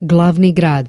Glavni grad.